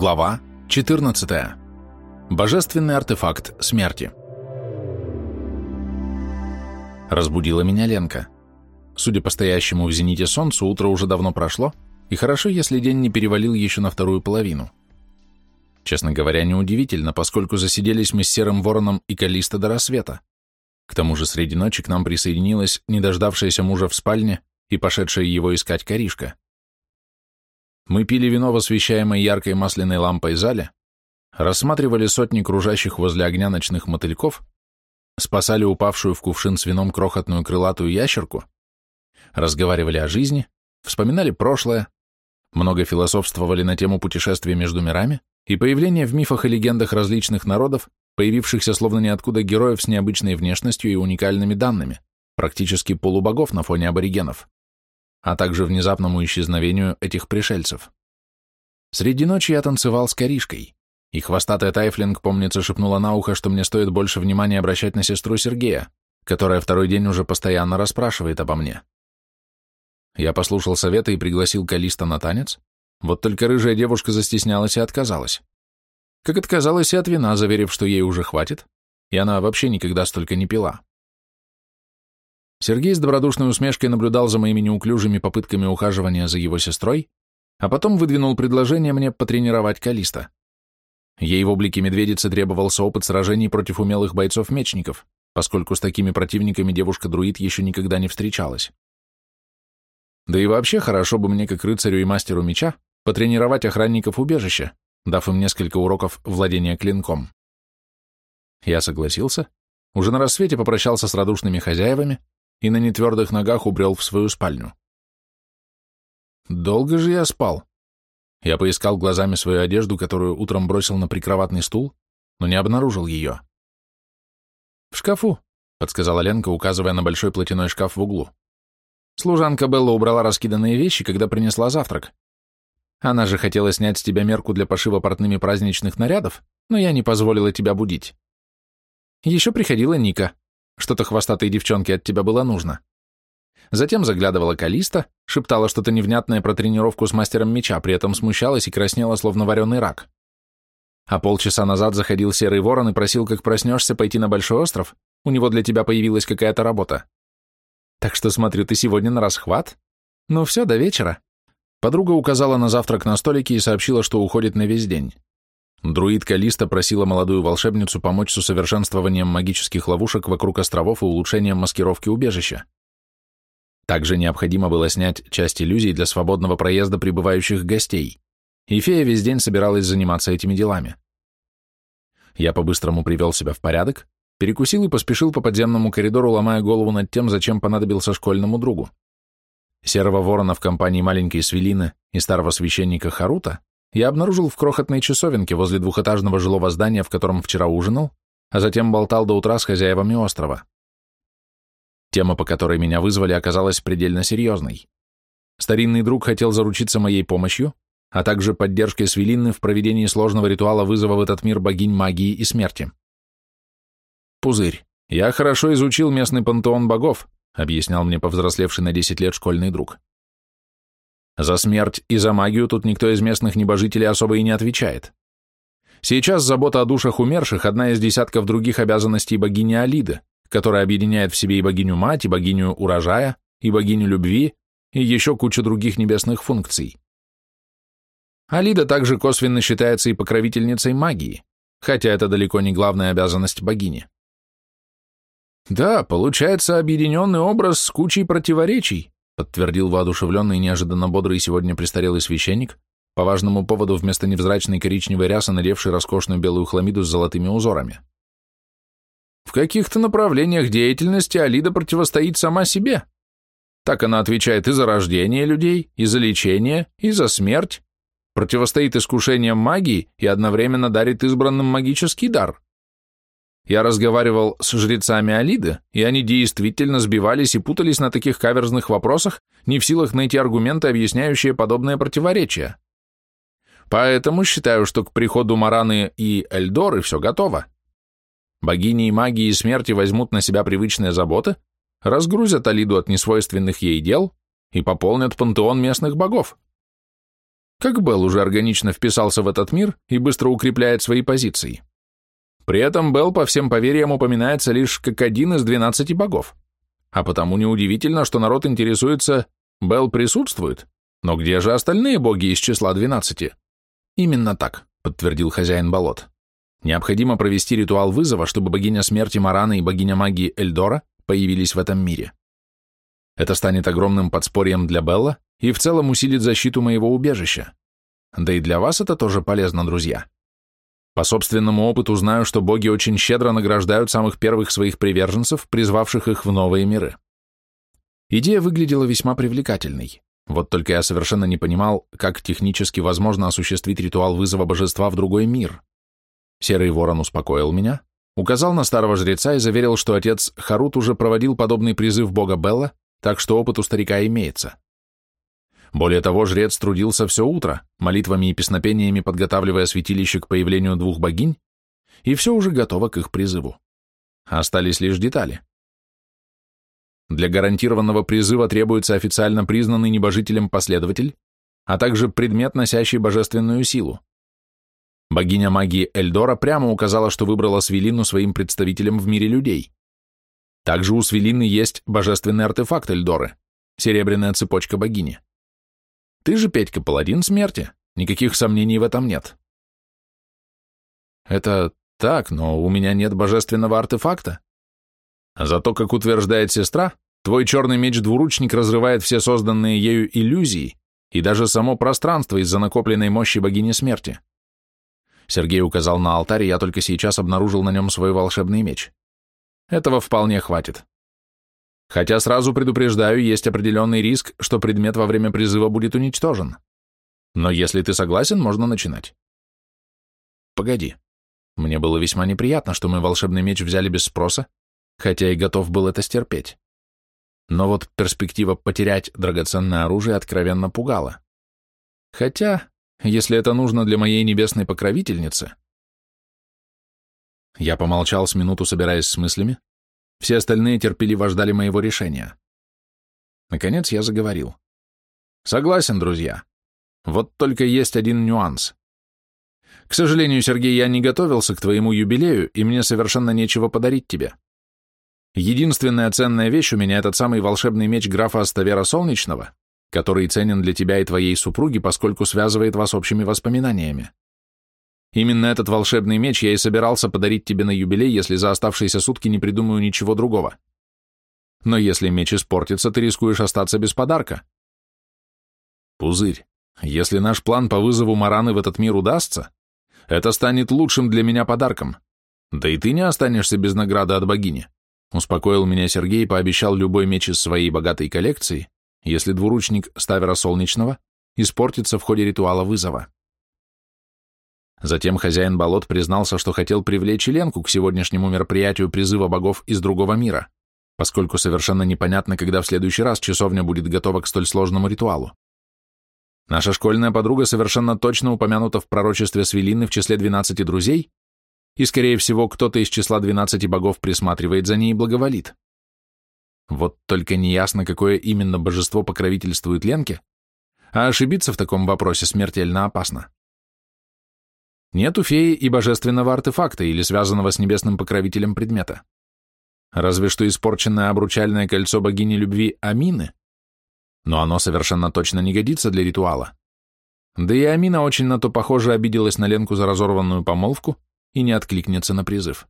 Глава 14. Божественный артефакт смерти. Разбудила меня Ленка. Судя по стоящему в зените солнцу, утро уже давно прошло, и хорошо, если день не перевалил еще на вторую половину. Честно говоря, неудивительно, поскольку засиделись мы с Серым Вороном и Калиста до рассвета. К тому же среди ночи к нам присоединилась не дождавшаяся мужа в спальне и пошедшая его искать коришка. Мы пили вино в освещаемой яркой масляной лампой зале, рассматривали сотни кружащих возле огня ночных мотыльков, спасали упавшую в кувшин с вином крохотную крылатую ящерку, разговаривали о жизни, вспоминали прошлое, много философствовали на тему путешествия между мирами и появления в мифах и легендах различных народов, появившихся словно ниоткуда героев с необычной внешностью и уникальными данными, практически полубогов на фоне аборигенов а также внезапному исчезновению этих пришельцев. Среди ночи я танцевал с коришкой, и хвостатая Тайфлинг, помнится, шепнула на ухо, что мне стоит больше внимания обращать на сестру Сергея, которая второй день уже постоянно расспрашивает обо мне. Я послушал совета и пригласил Калиста на танец, вот только рыжая девушка застеснялась и отказалась. Как отказалась и от вина, заверив, что ей уже хватит, и она вообще никогда столько не пила. Сергей с добродушной усмешкой наблюдал за моими неуклюжими попытками ухаживания за его сестрой, а потом выдвинул предложение мне потренировать Калиста. Ей в облике медведицы требовался опыт сражений против умелых бойцов-мечников, поскольку с такими противниками девушка-друид еще никогда не встречалась. Да и вообще хорошо бы мне, как рыцарю и мастеру меча, потренировать охранников убежища, дав им несколько уроков владения клинком. Я согласился, уже на рассвете попрощался с радушными хозяевами, и на нетвердых ногах убрел в свою спальню. Долго же я спал. Я поискал глазами свою одежду, которую утром бросил на прикроватный стул, но не обнаружил ее. «В шкафу», — подсказала Ленка, указывая на большой платяной шкаф в углу. Служанка Белла убрала раскиданные вещи, когда принесла завтрак. Она же хотела снять с тебя мерку для пошива портными праздничных нарядов, но я не позволила тебя будить. Еще приходила Ника. Что-то хвостатой девчонке от тебя было нужно. Затем заглядывала Калиста, шептала что-то невнятное про тренировку с мастером меча, при этом смущалась и краснела, словно вареный рак. А полчаса назад заходил Серый Ворон и просил, как проснешься, пойти на Большой остров, у него для тебя появилась какая-то работа. Так что, смотрю, ты сегодня на расхват? Ну все, до вечера. Подруга указала на завтрак на столике и сообщила, что уходит на весь день. Друид Калиста просила молодую волшебницу помочь с усовершенствованием магических ловушек вокруг островов и улучшением маскировки убежища. Также необходимо было снять часть иллюзий для свободного проезда прибывающих гостей, и фея весь день собиралась заниматься этими делами. Я по-быстрому привел себя в порядок, перекусил и поспешил по подземному коридору, ломая голову над тем, зачем понадобился школьному другу. Серого ворона в компании маленькой Свелины и старого священника Харута я обнаружил в крохотной часовенке возле двухэтажного жилого здания, в котором вчера ужинал, а затем болтал до утра с хозяевами острова. Тема, по которой меня вызвали, оказалась предельно серьезной. Старинный друг хотел заручиться моей помощью, а также поддержкой Свелинны в проведении сложного ритуала вызова в этот мир богинь магии и смерти. «Пузырь, я хорошо изучил местный пантеон богов», объяснял мне повзрослевший на 10 лет школьный друг. За смерть и за магию тут никто из местных небожителей особо и не отвечает. Сейчас забота о душах умерших – одна из десятков других обязанностей богини Алиды, которая объединяет в себе и богиню-мать, и богиню урожая, и богиню любви, и еще кучу других небесных функций. Алида также косвенно считается и покровительницей магии, хотя это далеко не главная обязанность богини. Да, получается объединенный образ с кучей противоречий, подтвердил воодушевленный и неожиданно бодрый сегодня престарелый священник, по важному поводу вместо невзрачной коричневой рясы надевший роскошную белую хламиду с золотыми узорами. В каких-то направлениях деятельности Алида противостоит сама себе. Так она отвечает и за рождение людей, и за лечение, и за смерть, противостоит искушениям магии и одновременно дарит избранным магический дар. Я разговаривал с жрецами Алиды, и они действительно сбивались и путались на таких каверзных вопросах, не в силах найти аргументы, объясняющие подобные противоречия. Поэтому считаю, что к приходу Мараны и Эльдоры все готово. Богини и магии и смерти возьмут на себя привычные заботы, разгрузят Алиду от несвойственных ей дел и пополнят пантеон местных богов. как Белл уже органично вписался в этот мир и быстро укрепляет свои позиции. При этом Белл по всем поверьям упоминается лишь как один из двенадцати богов. А потому неудивительно, что народ интересуется, Белл присутствует, но где же остальные боги из числа двенадцати? Именно так, подтвердил хозяин болот. Необходимо провести ритуал вызова, чтобы богиня смерти Марана и богиня магии Эльдора появились в этом мире. Это станет огромным подспорьем для Белла и в целом усилит защиту моего убежища. Да и для вас это тоже полезно, друзья. По собственному опыту знаю, что боги очень щедро награждают самых первых своих приверженцев, призвавших их в новые миры. Идея выглядела весьма привлекательной. Вот только я совершенно не понимал, как технически возможно осуществить ритуал вызова божества в другой мир. Серый ворон успокоил меня, указал на старого жреца и заверил, что отец Харут уже проводил подобный призыв бога Белла, так что опыт у старика имеется. Более того, жрец трудился все утро, молитвами и песнопениями подготавливая святилище к появлению двух богинь, и все уже готово к их призыву. Остались лишь детали. Для гарантированного призыва требуется официально признанный небожителем последователь, а также предмет, носящий божественную силу. Богиня магии Эльдора прямо указала, что выбрала Свелину своим представителем в мире людей. Также у Свелины есть божественный артефакт Эльдоры, серебряная цепочка богини. Ты же, Петька, паладин смерти, никаких сомнений в этом нет. Это так, но у меня нет божественного артефакта. Зато, как утверждает сестра, твой черный меч-двуручник разрывает все созданные ею иллюзии и даже само пространство из-за накопленной мощи богини смерти. Сергей указал на алтарь, и я только сейчас обнаружил на нем свой волшебный меч. Этого вполне хватит. Хотя сразу предупреждаю, есть определенный риск, что предмет во время призыва будет уничтожен. Но если ты согласен, можно начинать. Погоди. Мне было весьма неприятно, что мы волшебный меч взяли без спроса, хотя и готов был это стерпеть. Но вот перспектива потерять драгоценное оружие откровенно пугала. Хотя, если это нужно для моей небесной покровительницы, я помолчал с минуту, собираясь с мыслями. Все остальные терпеливо ждали моего решения. Наконец я заговорил. Согласен, друзья. Вот только есть один нюанс. К сожалению, Сергей, я не готовился к твоему юбилею, и мне совершенно нечего подарить тебе. Единственная ценная вещь у меня — этот самый волшебный меч графа Аставера Солнечного, который ценен для тебя и твоей супруги, поскольку связывает вас общими воспоминаниями. Именно этот волшебный меч я и собирался подарить тебе на юбилей, если за оставшиеся сутки не придумаю ничего другого. Но если меч испортится, ты рискуешь остаться без подарка. Пузырь, если наш план по вызову Мараны в этот мир удастся, это станет лучшим для меня подарком. Да и ты не останешься без награды от богини. Успокоил меня Сергей и пообещал любой меч из своей богатой коллекции, если двуручник Ставера Солнечного испортится в ходе ритуала вызова. Затем хозяин болот признался, что хотел привлечь Ленку к сегодняшнему мероприятию призыва богов из другого мира, поскольку совершенно непонятно, когда в следующий раз часовня будет готова к столь сложному ритуалу. Наша школьная подруга совершенно точно упомянута в пророчестве Свелины в числе 12 друзей, и, скорее всего, кто-то из числа 12 богов присматривает за ней и благоволит. Вот только неясно, какое именно божество покровительствует Ленке, а ошибиться в таком вопросе смертельно опасно. Нет у феи и божественного артефакта или связанного с небесным покровителем предмета. Разве что испорченное обручальное кольцо богини любви Амины. Но оно совершенно точно не годится для ритуала. Да и Амина очень на то похоже обиделась на Ленку за разорванную помолвку и не откликнется на призыв.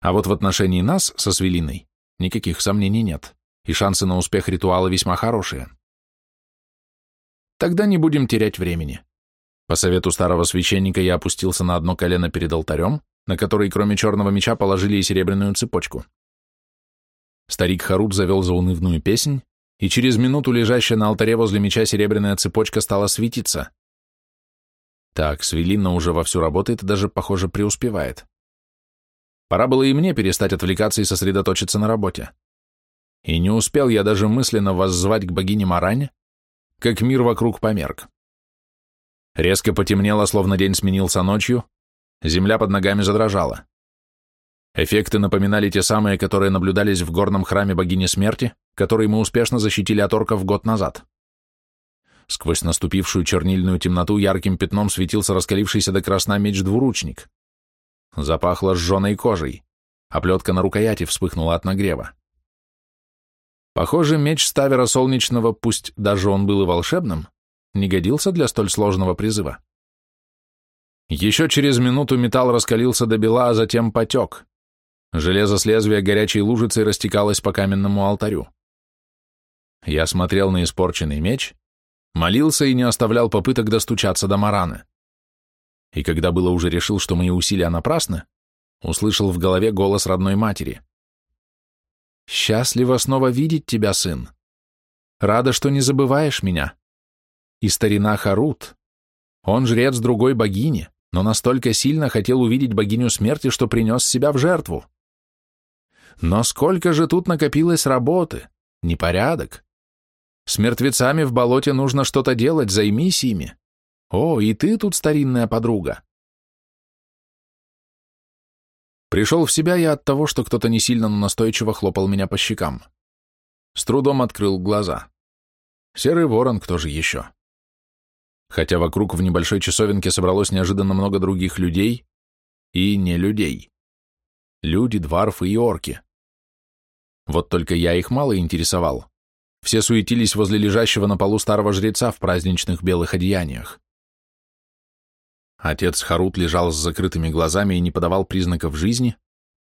А вот в отношении нас со Свелиной никаких сомнений нет, и шансы на успех ритуала весьма хорошие. Тогда не будем терять времени. По совету старого священника я опустился на одно колено перед алтарем, на который кроме черного меча положили и серебряную цепочку. Старик Харут завел заунывную песнь, и через минуту лежащая на алтаре возле меча серебряная цепочка стала светиться. Так, Свелина уже вовсю работает и даже, похоже, преуспевает. Пора было и мне перестать отвлекаться и сосредоточиться на работе. И не успел я даже мысленно воззвать к богине Маране, как мир вокруг померк. Резко потемнело, словно день сменился ночью, земля под ногами задрожала. Эффекты напоминали те самые, которые наблюдались в горном храме богини смерти, который мы успешно защитили от орков год назад. Сквозь наступившую чернильную темноту ярким пятном светился раскалившийся до красна меч-двуручник. Запахло сжженной кожей. Оплетка на рукояти вспыхнула от нагрева. Похоже, меч Ставера Солнечного, пусть даже он был и волшебным, не годился для столь сложного призыва. Еще через минуту металл раскалился до бела, а затем потек. Железо с лезвия горячей лужицей растекалось по каменному алтарю. Я смотрел на испорченный меч, молился и не оставлял попыток достучаться до Мараны. И когда было уже решил, что мои усилия напрасны, услышал в голове голос родной матери. «Счастливо снова видеть тебя, сын. Рада, что не забываешь меня. И старина Харут, он жрец другой богини, но настолько сильно хотел увидеть богиню смерти, что принес себя в жертву. Но сколько же тут накопилось работы, непорядок. С мертвецами в болоте нужно что-то делать, займись ими. О, и ты тут старинная подруга. Пришел в себя я от того, что кто-то не сильно, но настойчиво хлопал меня по щекам. С трудом открыл глаза. Серый ворон, кто же еще? Хотя вокруг в небольшой часовенке собралось неожиданно много других людей и не людей. Люди, дварфы и орки. Вот только я их мало интересовал. Все суетились возле лежащего на полу старого жреца в праздничных белых одеяниях. Отец Харут лежал с закрытыми глазами и не подавал признаков жизни.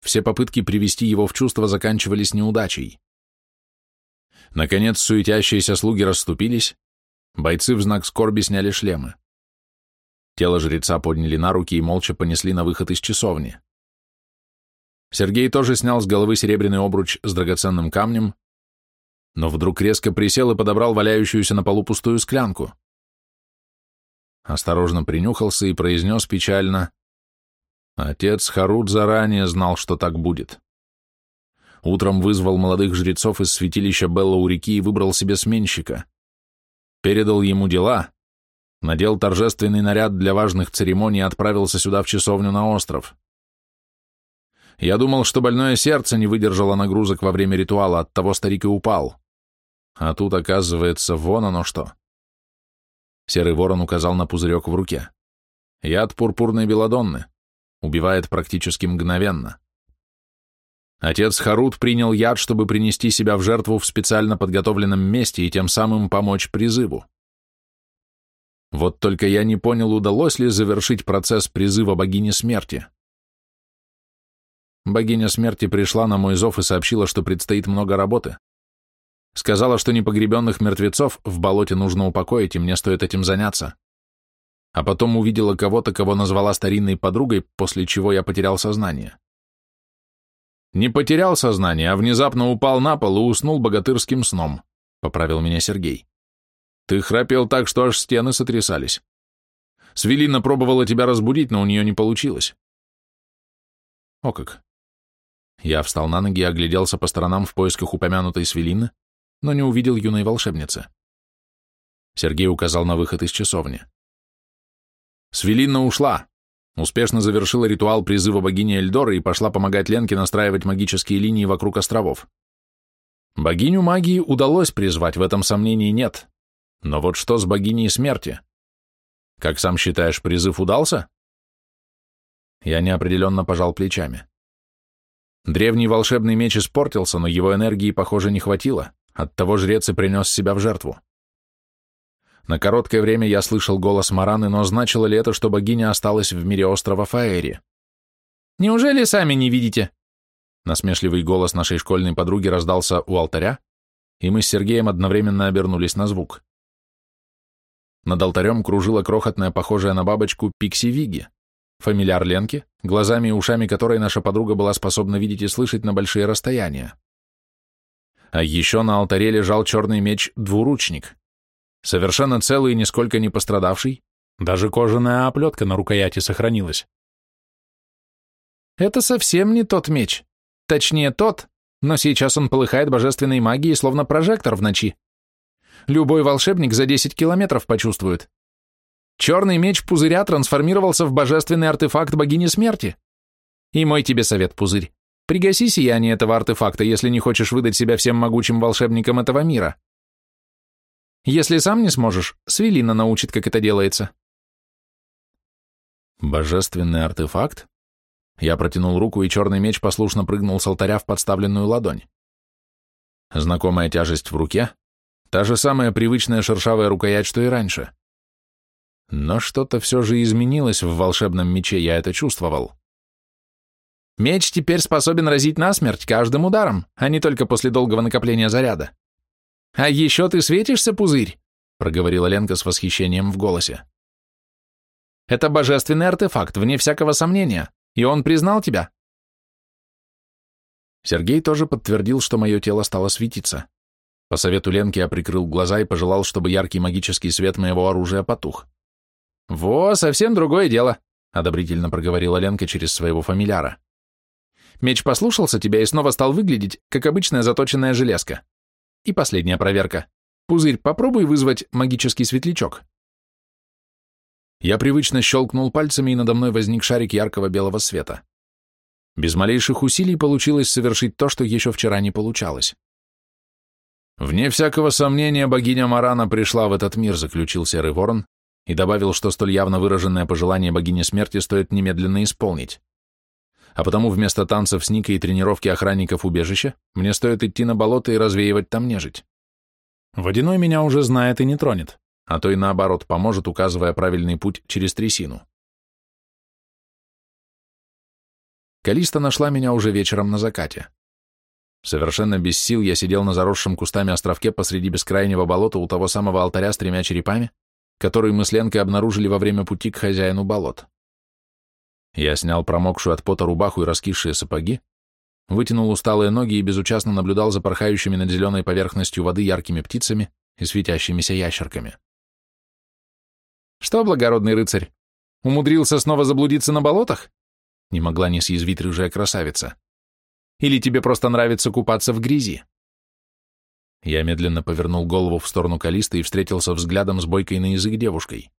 Все попытки привести его в чувство заканчивались неудачей. Наконец суетящиеся слуги расступились, бойцы в знак скорби сняли шлемы. Тело жреца подняли на руки и молча понесли на выход из часовни. Сергей тоже снял с головы серебряный обруч с драгоценным камнем, но вдруг резко присел и подобрал валяющуюся на полу пустую склянку. Осторожно принюхался и произнес печально, «Отец Харут заранее знал, что так будет. Утром вызвал молодых жрецов из святилища Белла у реки и выбрал себе сменщика. Передал ему дела, надел торжественный наряд для важных церемоний и отправился сюда в часовню на остров. Я думал, что больное сердце не выдержало нагрузок во время ритуала, оттого старик и упал. А тут, оказывается, вон оно что. Серый ворон указал на пузырек в руке. Яд пурпурной белодонны. Убивает практически мгновенно. Отец Харут принял яд, чтобы принести себя в жертву в специально подготовленном месте и тем самым помочь призыву. Вот только я не понял, удалось ли завершить процесс призыва богини смерти. Богиня смерти пришла на мой зов и сообщила, что предстоит много работы. Сказала, что непогребенных мертвецов в болоте нужно упокоить, и мне стоит этим заняться. А потом увидела кого-то, кого назвала старинной подругой, после чего я потерял сознание. Не потерял сознание, а внезапно упал на пол и уснул богатырским сном, поправил меня Сергей. Ты храпел так, что аж стены сотрясались. Свелина пробовала тебя разбудить, но у нее не получилось. О как. Я встал на ноги и огляделся по сторонам в поисках упомянутой Свелины, но не увидел юной волшебницы. Сергей указал на выход из часовни. Свелина ушла, успешно завершила ритуал призыва богини Эльдоры и пошла помогать Ленке настраивать магические линии вокруг островов. Богиню магии удалось призвать, в этом сомнений нет. Но вот что с богиней смерти? Как сам считаешь, призыв удался? Я неопределенно пожал плечами. Древний волшебный меч испортился, но его энергии, похоже, не хватило, оттого жрец и принес себя в жертву. На короткое время я слышал голос Мараны, но значило ли это, что богиня осталась в мире острова Фаэри? «Неужели сами не видите?» Насмешливый голос нашей школьной подруги раздался у алтаря, и мы с Сергеем одновременно обернулись на звук. Над алтарем кружила крохотная, похожая на бабочку, Пикси Виги фамильяр Ленки, глазами и ушами которой наша подруга была способна видеть и слышать на большие расстояния. А еще на алтаре лежал черный меч-двуручник, совершенно целый и нисколько не пострадавший, даже кожаная оплетка на рукояти сохранилась. Это совсем не тот меч. Точнее, тот, но сейчас он полыхает божественной магией, словно прожектор в ночи. Любой волшебник за 10 километров почувствует. Черный меч пузыря трансформировался в божественный артефакт богини смерти. И мой тебе совет, пузырь. Пригаси сияние этого артефакта, если не хочешь выдать себя всем могучим волшебникам этого мира. Если сам не сможешь, Свелина научит, как это делается. Божественный артефакт? Я протянул руку, и черный меч послушно прыгнул с алтаря в подставленную ладонь. Знакомая тяжесть в руке, та же самая привычная шершавая рукоять, что и раньше. Но что-то все же изменилось в волшебном мече, я это чувствовал. Меч теперь способен разить насмерть каждым ударом, а не только после долгого накопления заряда. А еще ты светишься, пузырь, проговорила Ленка с восхищением в голосе. Это божественный артефакт, вне всякого сомнения, и он признал тебя. Сергей тоже подтвердил, что мое тело стало светиться. По совету Ленки я прикрыл глаза и пожелал, чтобы яркий магический свет моего оружия потух. «Во, совсем другое дело», — одобрительно проговорила Ленка через своего фамиляра. «Меч послушался тебя и снова стал выглядеть, как обычная заточенная железка. И последняя проверка. Пузырь, попробуй вызвать магический светлячок». Я привычно щелкнул пальцами, и надо мной возник шарик яркого белого света. Без малейших усилий получилось совершить то, что еще вчера не получалось. Вне всякого сомнения, богиня Марана пришла в этот мир, заключил Серый Ворон, и добавил, что столь явно выраженное пожелание богини смерти стоит немедленно исполнить. А потому вместо танцев с Никой и тренировки охранников убежища мне стоит идти на болото и развеивать там нежить. Водяной меня уже знает и не тронет, а то и наоборот поможет, указывая правильный путь через трясину. Калиста нашла меня уже вечером на закате. Совершенно без сил я сидел на заросшем кустами островке посреди бескрайнего болота у того самого алтаря с тремя черепами, который мы с Ленкой обнаружили во время пути к хозяину болот. Я снял промокшую от пота рубаху и раскисшие сапоги, вытянул усталые ноги и безучастно наблюдал за порхающими над зеленой поверхностью воды яркими птицами и светящимися ящерками. «Что, благородный рыцарь, умудрился снова заблудиться на болотах?» Не могла не съязвить рыжая красавица. «Или тебе просто нравится купаться в грязи?» Я медленно повернул голову в сторону Калиста и встретился взглядом с бойкой на язык девушкой.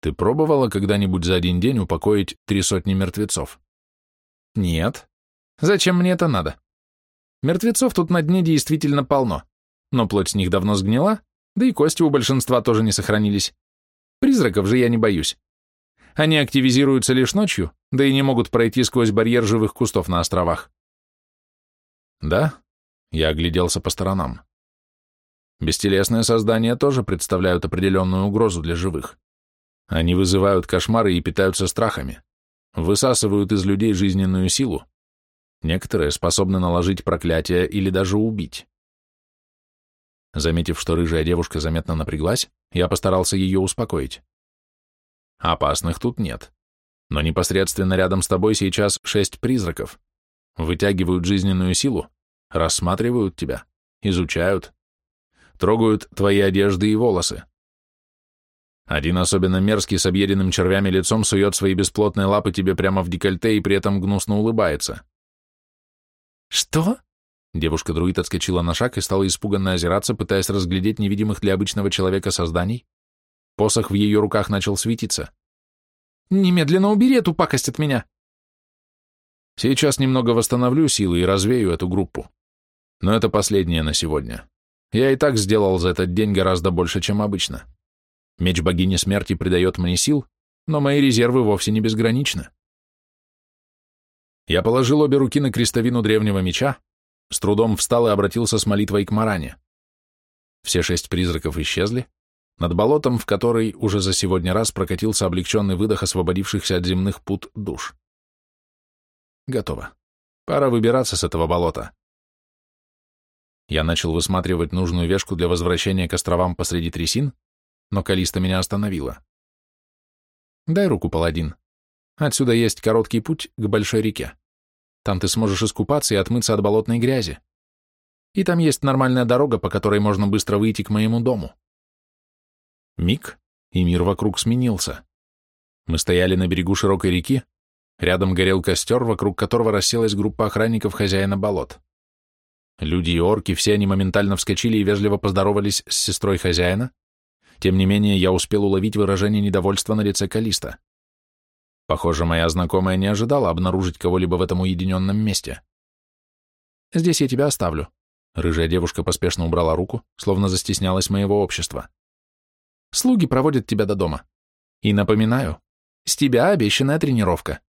«Ты пробовала когда-нибудь за один день упокоить три сотни мертвецов?» «Нет. Зачем мне это надо? Мертвецов тут на дне действительно полно, но плоть с них давно сгнила, да и кости у большинства тоже не сохранились. Призраков же я не боюсь. Они активизируются лишь ночью, да и не могут пройти сквозь барьер живых кустов на островах». «Да?» Я огляделся по сторонам. Бестелесные создания тоже представляют определенную угрозу для живых. Они вызывают кошмары и питаются страхами, высасывают из людей жизненную силу. Некоторые способны наложить проклятие или даже убить. Заметив, что рыжая девушка заметно напряглась, я постарался ее успокоить. Опасных тут нет. Но непосредственно рядом с тобой сейчас шесть призраков. Вытягивают жизненную силу, рассматривают тебя, изучают, трогают твои одежды и волосы. Один особенно мерзкий с объеденным червями лицом сует свои бесплотные лапы тебе прямо в декольте и при этом гнусно улыбается. «Что?» Девушка-друид отскочила на шаг и стала испуганно озираться, пытаясь разглядеть невидимых для обычного человека созданий. Посох в ее руках начал светиться. «Немедленно убери эту пакость от меня!» Сейчас немного восстановлю силы и развею эту группу. Но это последнее на сегодня. Я и так сделал за этот день гораздо больше, чем обычно. Меч богини смерти придает мне сил, но мои резервы вовсе не безграничны. Я положил обе руки на крестовину древнего меча, с трудом встал и обратился с молитвой к Маране. Все шесть призраков исчезли, над болотом, в который уже за сегодня раз прокатился облегченный выдох освободившихся от земных пут душ. Готово. Пора выбираться с этого болота. Я начал высматривать нужную вешку для возвращения к островам посреди трясин, но Калиста меня остановила. «Дай руку, паладин. Отсюда есть короткий путь к большой реке. Там ты сможешь искупаться и отмыться от болотной грязи. И там есть нормальная дорога, по которой можно быстро выйти к моему дому». Миг, и мир вокруг сменился. Мы стояли на берегу широкой реки, рядом горел костер, вокруг которого расселась группа охранников хозяина болот. Люди и орки, все они моментально вскочили и вежливо поздоровались с сестрой хозяина. Тем не менее, я успел уловить выражение недовольства на лице Калиста. Похоже, моя знакомая не ожидала обнаружить кого-либо в этом уединенном месте. «Здесь я тебя оставлю. Рыжая девушка поспешно убрала руку, словно застеснялась моего общества. Слуги проводят тебя до дома. И напоминаю, с тебя обещанная тренировка.